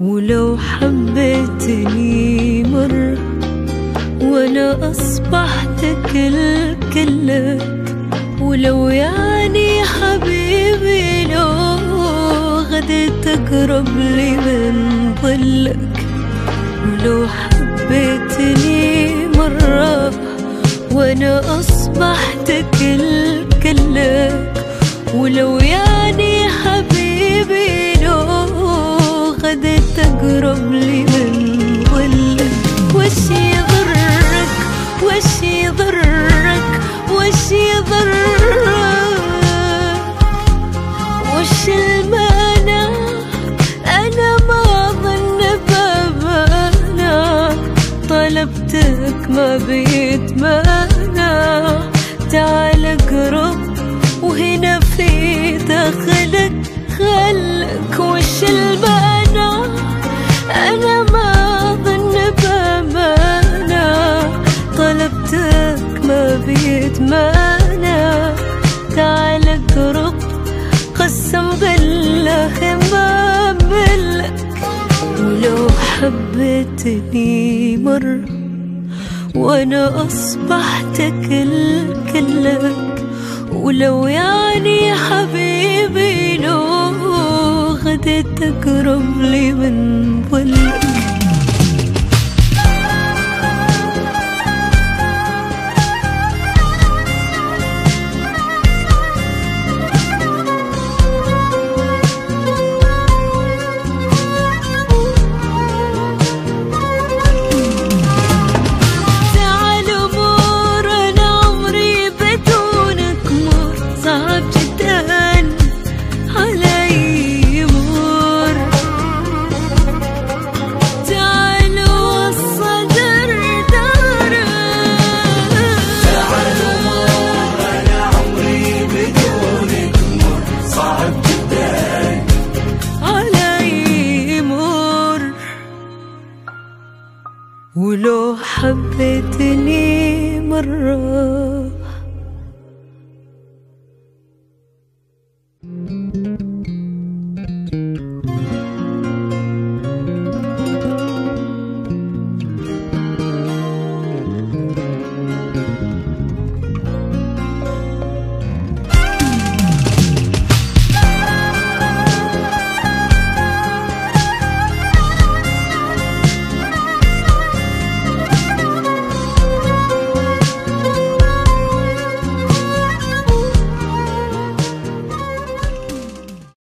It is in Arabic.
ولو حبيتني مرة وأنا أصبحت كل كلك ولو يعني حبيبي لو غدي أقرب لي من ظلك. ولو حبيتني مرة وأنا أصبحت كل كلك ولو يعني تقرب لي من ظلك وش يضرك؟ وش يضرك؟ وش يضرك؟ وش المانع؟ أنا ما ظن بامانة طلبتك ما بيتمانع. تعال قرب وهنا في داخلك خلك أنا ما ظن بامانة طلبتك ما بيتمانع تعال قرب قسم بالله ما ملك. ولو حبيتني مرة وأنا اصبحت كل كلك ولو يعني حبيبي لو غدي تقرب لي من ظلك ولو حبيتني مرة